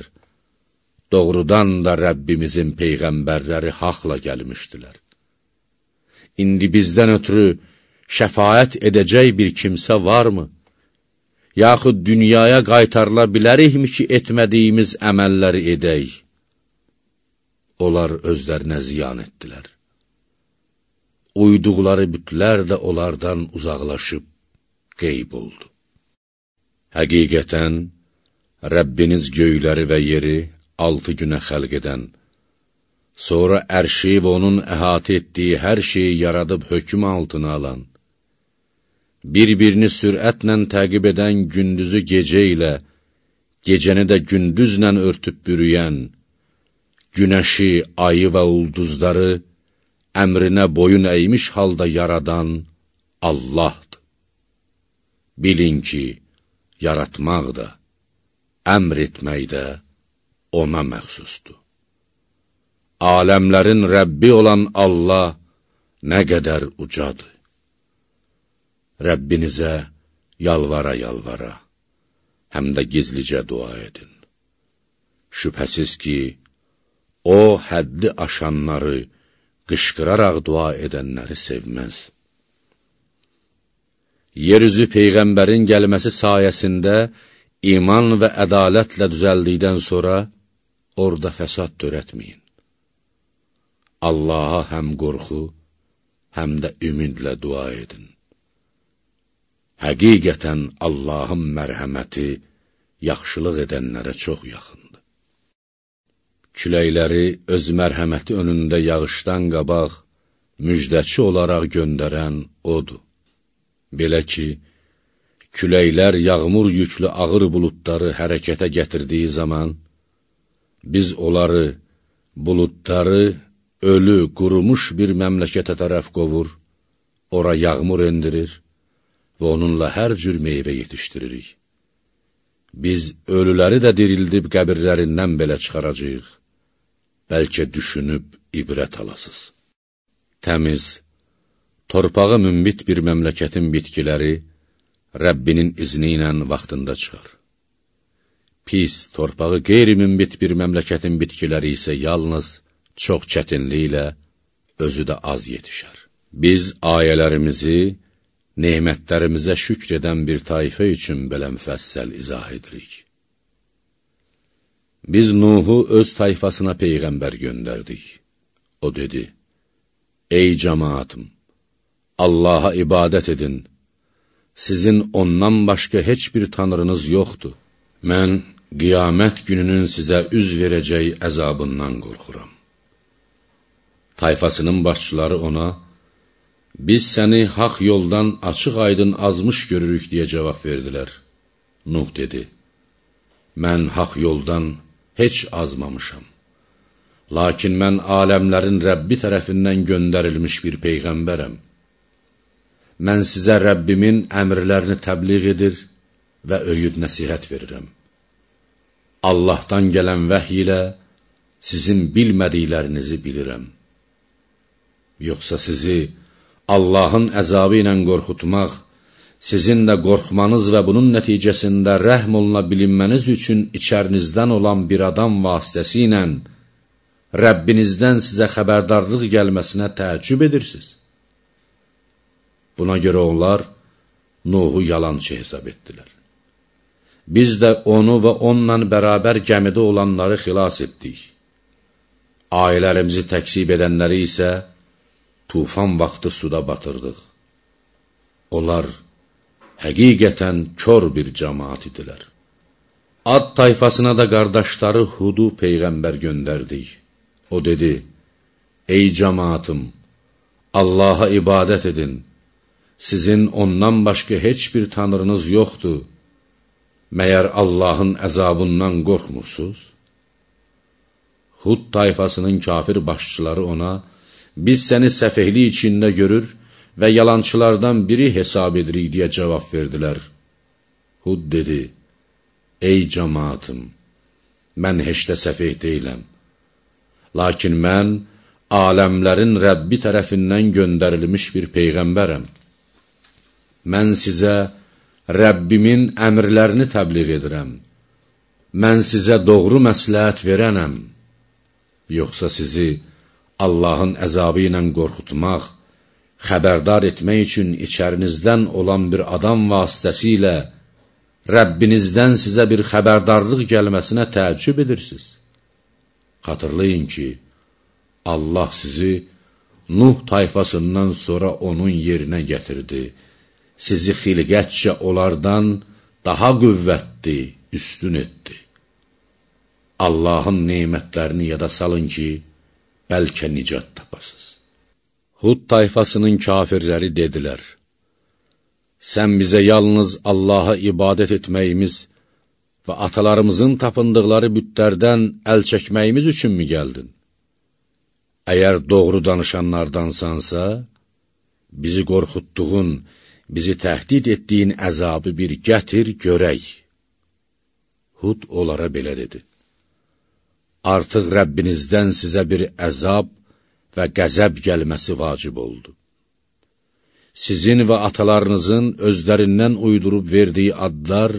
doğrudan da Rəbbimizin peyğəmbərləri haqla gəlmişdilər. İndi bizdən ötürü şəfayət edəcək bir kimsə varmı? Yaxud dünyaya qaytarıla bilərikmi ki, etmədiyimiz əməlləri edək? Onlar özlərinə ziyan etdilər. Uyduqları bütlər də onlardan uzaqlaşıb qeyb oldu. Həqiqətən, Rəbbiniz göyləri və yeri altı günə xəlq edən, sonra ərşi və onun əhatə etdiyi hər şeyi yaradıb hökm altına alan, bir-birini sürətlə təqib edən gündüzü gecə ilə, gecəni də gündüzlə örtüb bürüyən, günəşi, ayı və ulduzları əmrinə boyun əymiş halda yaradan Allahdır. Bilin ki, yaratmaq da, əmr etmək də ona məxsusdur. Aləmlərin Rəbbi olan Allah nə qədər ucadır. Rəbbinizə yalvara-yalvara, həm də gizlicə dua edin. Şübhəsiz ki, O, həddi aşanları, qışqıraraq dua edənləri sevməz. Yeryüzü Peyğəmbərin gəlməsi sayəsində iman və ədalətlə düzəldikdən sonra orada fəsad törətməyin. Allaha həm qorxu, həm də ümidlə dua edin. Həqiqətən Allahın mərhəməti yaxşılıq edənlərə çox yaxındır. Küləkləri öz mərhəməti önündə yağışdan qabaq müjdəçi olaraq göndərən odur. Belə ki, küləklər yağmur yüklü ağır buludları hərəkətə gətirdiyi zaman, biz onları, buludları ölü, qurumuş bir məmləkətə tərəf qovur, ora yağmur endirir və onunla hər cür meyvə yetişdiririk. Biz ölüləri də dirildib qəbirlərindən belə çıxaracaq, bəlkə düşünüb ibrət alasız. Təmiz, torpağı mümbit bir məmləkətin bitkiləri Rəbbinin izni ilə vaxtında çıxar. Pis, torpağı qeyri-mümbit bir məmləkətin bitkiləri isə yalnız çox çətinliklə özü də az yetişər. Biz ayələrimizi, nemətlərimizə şükr edən bir tayfə üçün belə müfəssəl izah edirik. Biz Nuhu öz tayfasına Peyğəmbər göndərdik. O dedi, Ey cəmaatım, Allaha ibadət edin, sizin ondan başqa heç bir tanrınız yoxdur. Mən qiyamət gününün sizə üz verəcək əzabından qorxuram. Tayfasının başçıları ona, biz səni haq yoldan açıq aydın azmış görürük deyə cavab verdilər. Nuh dedi, mən haq yoldan heç azmamışam. Lakin mən aləmlərin Rəbbi tərəfindən göndərilmiş bir Peyğəmbərəm. Mən sizə Rəbbimin əmrlərini təbliğ edir və öyüd nəsihət verirəm. Allahdan gələn vəhy ilə sizin bilmədiklərinizi bilirəm. Yoxsa sizi Allahın əzabı ilə qorxutmaq, sizin də qorxmanız və bunun nəticəsində rəhm oluna bilinməniz üçün içərinizdən olan bir adam vasitəsilə Rəbbinizdən sizə xəbərdarlıq gəlməsinə təəccüb edirsiniz. Buna görə onlar Nuhu yalançı hesab etdilər. Biz də onu və onunla bərabər gəmidə olanları xilas etdik. Ailələrimizi təksib edənləri isə tufan vaxtı suda batırdıq. Onlar həqiqətən kör bir cəmaat idilər. Ad tayfasına da qardaşları Hudu Peyğəmbər göndərdik. O dedi, Ey cəmaatım, Allaha ibadət edin, sizin ondan başqa heç bir tanrınız yoxdur, məyər Allahın əzabından qorxmursuz? Hud tayfasının kafir başçıları ona, biz səni səfehlik içində görür və yalançılardan biri hesab edirik deyə cavab verdilər. Hud dedi, ey cəmaatım, mən heç də səfeh deyiləm. Lakin mən aləmlərin Rəbbi tərəfindən göndərilmiş bir Peyğəmbərəm. Mən sizə Rəbbimin əmrlərini təbliğ edirəm. Mən sizə doğru məsləhət verənəm. Yoxsa sizi Allahın əzabı ilə qorxutmaq, xəbərdar etmək üçün içərinizdən olan bir adam vasitəsilə Rəbbinizdən sizə bir xəbərdarlıq gəlməsinə təəccüb edirsiniz. Xatırlayın ki, Allah sizi Nuh tayfasından sonra onun yerinə gətirdi. Sizi xilqətcə onlardan daha qüvvətli, üstün etdi. Allahın neymətlərini yada salın ki, bəlkə nicat tapasız. Hud tayfasının kafirləri dedilər, Sən bizə yalnız Allaha ibadət etməyimiz və atalarımızın tapındıqları bütlərdən əl çəkməyimiz üçünmü gəldin? Əgər doğru danışanlardansansa, bizi qorxutduğun, bizi təhdid etdiyin əzabı bir gətir, görək. Hud onlara belə dedi. Artıq Rəbbinizdən sizə bir əzab və qəzəb gəlməsi vacib oldu sizin və atalarınızın özlərindən uydurub verdiyi adlar,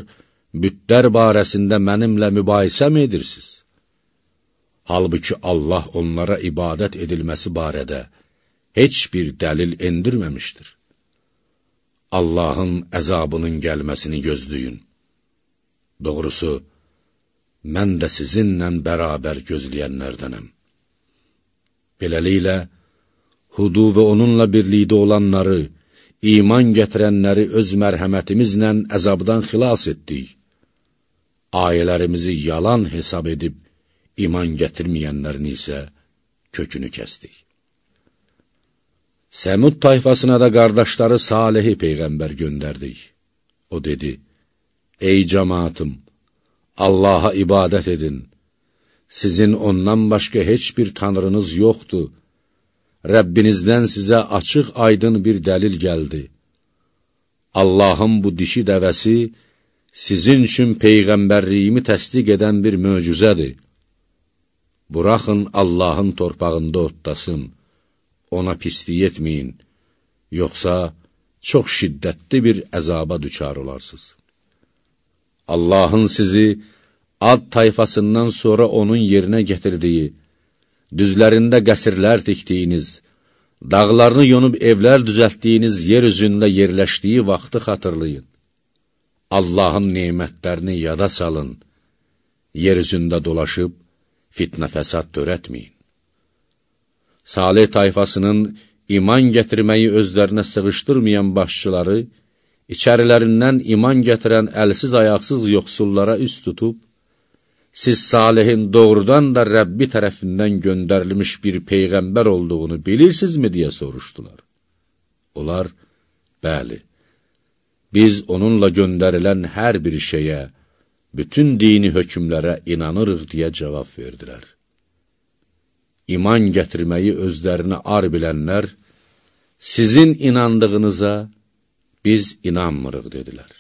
bütlər barəsində mənimlə mübahisə mi edirsiniz? Halbuki Allah onlara ibadət edilməsi barədə heç bir dəlil endirməmişdir. Allahın əzabının gəlməsini gözləyin. Doğrusu, mən də sizinlə bərabər gözləyənlərdənəm. Beləliklə, Hudu və onunla birlikdə olanları, iman gətirənləri öz mərhəmətimizlə əzabdan xilas etdik. Ayələrimizi yalan hesab edib, iman gətirməyənlərin isə kökünü kəsdik. Səmud tayfasına da qardaşları Salihi Peyğəmbər göndərdik. O dedi, Ey cəmaatım, Allaha ibadət edin, sizin ondan başqa heç bir tanrınız yoxdur, Rəbbinizdən sizə açıq aydın bir dəlil gəldi. Allahın bu dişi dəvəsi sizin üçün Peyğəmbərliyimi təsdiq edən bir möcüzədir. Buraxın Allahın torpağında otlasın, ona pislik etməyin, yoxsa çox şiddətli bir əzaba düçar olarsınız. Allahın sizi ad tayfasından sonra onun yerinə gətirdiyi, düzlərində qəsrlər tikdiyiniz, dağlarını yonub evlər düzəltdiyiniz yer üzündə yerləşdiyi vaxtı xatırlayın. Allahın neymətlərini yada salın, yer üzündə dolaşıb fitnə fəsad törətməyin. Salih tayfasının iman gətirməyi özlərinə sığışdırmayan başçıları, içərilərindən iman gətirən əlsiz ayaqsız yoxsullara üst tutub, siz Salihin doğrudan da Rəbbi tərəfindən göndərilmiş bir peyğəmbər olduğunu bilirsinizmi, deyə soruşdular. Onlar, bəli, biz onunla göndərilən hər bir şeyə, bütün dini hökmlərə inanırıq, deyə cavab verdilər. İman gətirməyi özlərinə ar bilənlər, sizin inandığınıza biz inanmırıq, dedilər.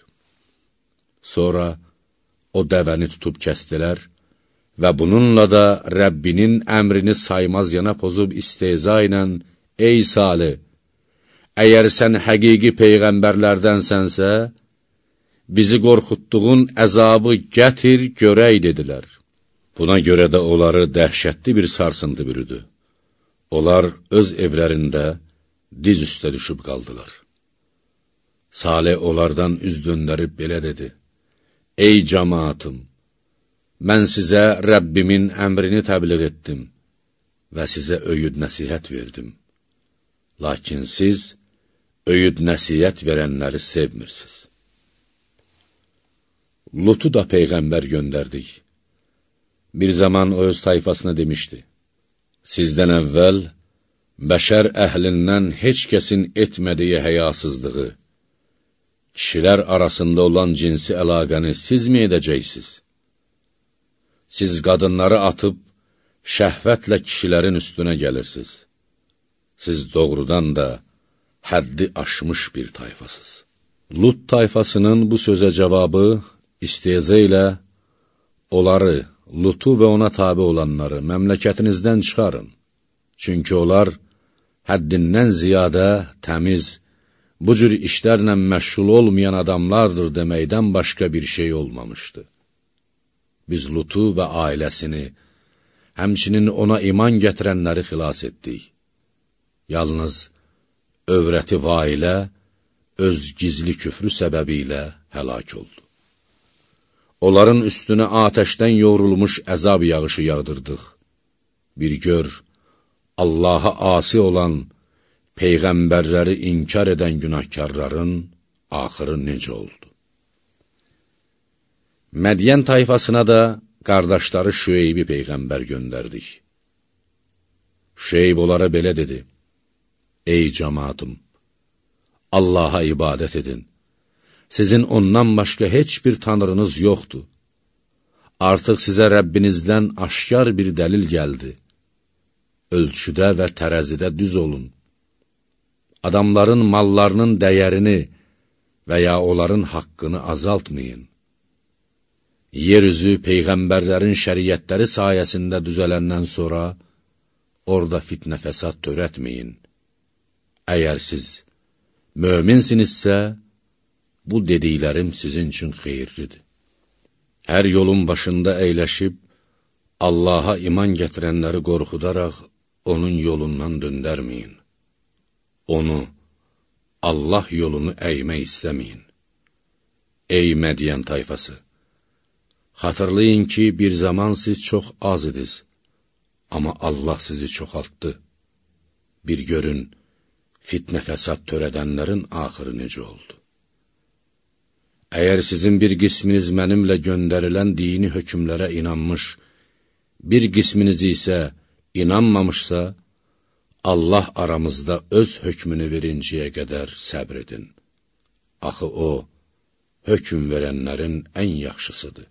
Sonra, o dəvəni tutub kəstilər və bununla da Rəbbinin əmrini saymaz yana pozub isteza ilə, Ey Salih, əgər sən həqiqi peyğəmbərlərdənsənsə, bizi qorxutduğun əzabı gətir, görək, dedilər. Buna görə də onları dəhşətli bir sarsıntı bürüdü. Onlar öz evlərində diz üstə düşüb qaldılar. Salih onlardan üz döndərib belə dedi, Ey cəmaatım, mən sizə Rəbbimin əmrini təbliğ etdim və sizə öyüd nəsihət verdim. Lakin siz öyüd nəsihət verənləri sevmirsiniz. Lutu da Peyğəmbər göndərdik. Bir zaman o öz tayfasına demişdi, Sizdən əvvəl bəşər əhlindən heç kəsin etmədiyi həyasızlığı, kişilər arasında olan cinsi əlaqəni sizmi edəcəksiniz? Siz qadınları atıb, şəhvətlə kişilərin üstünə gəlirsiniz. Siz doğrudan da həddi aşmış bir tayfasız. Lut tayfasının bu sözə cavabı istezə ilə onları, Lutu və ona tabi olanları məmləkətinizdən çıxarın. Çünki onlar həddindən ziyadə təmiz, bu cür işlərlə məşğul olmayan adamlardır deməkdən başqa bir şey olmamışdı. Biz Lutu və ailəsini, həmçinin ona iman gətirənləri xilas etdik. Yalnız övrəti vailə öz gizli küfrü səbəbi ilə həlak oldu. Onların üstünə atəşdən yoğrulmuş əzab yağışı yağdırdıq. Bir gör, Allaha asi olan, Peyğəmbərləri inkar edən günahkarların axırı necə oldu? Mədiyən tayfasına da qardaşları Şüeybi Peyğəmbər göndərdik. Şüeyb onlara belə dedi, Ey cəmatım, Allaha ibadət edin. Sizin ondan başqa heç bir tanrınız yoxdur. Artıq sizə Rəbbinizdən aşkar bir dəlil gəldi. Ölçüdə və tərəzidə düz olun. Adamların mallarının dəyərini və ya onların haqqını azaltmayın. Yeryüzü Peyğəmbərlərin şəriyyətləri sayəsində düzələndən sonra, orada fitnə fəsad törətməyin. Əgər siz möminsinizsə, bu dediklərim sizin üçün xeyirlidir. Hər yolun başında əyləşib, Allaha iman gətirənləri qorxudaraq, onun yolundan döndərməyin. Onu, Allah yolunu əymək istəməyin. Ey Mədiyən tayfası! Xatırlayın ki, bir zaman siz çox az idiz, amma Allah sizi çoxaltdı. Bir görün, fitnə fəsad törədənlərin axırı necə oldu? Əgər sizin bir qisminiz mənimlə göndərilən dini hökmlərə inanmış, bir qisminiz isə inanmamışsa, Allah aramızda öz hökmünü verinciyə qədər səbr edin. Axı O, hökm verənlərin ən yaxşısıdır.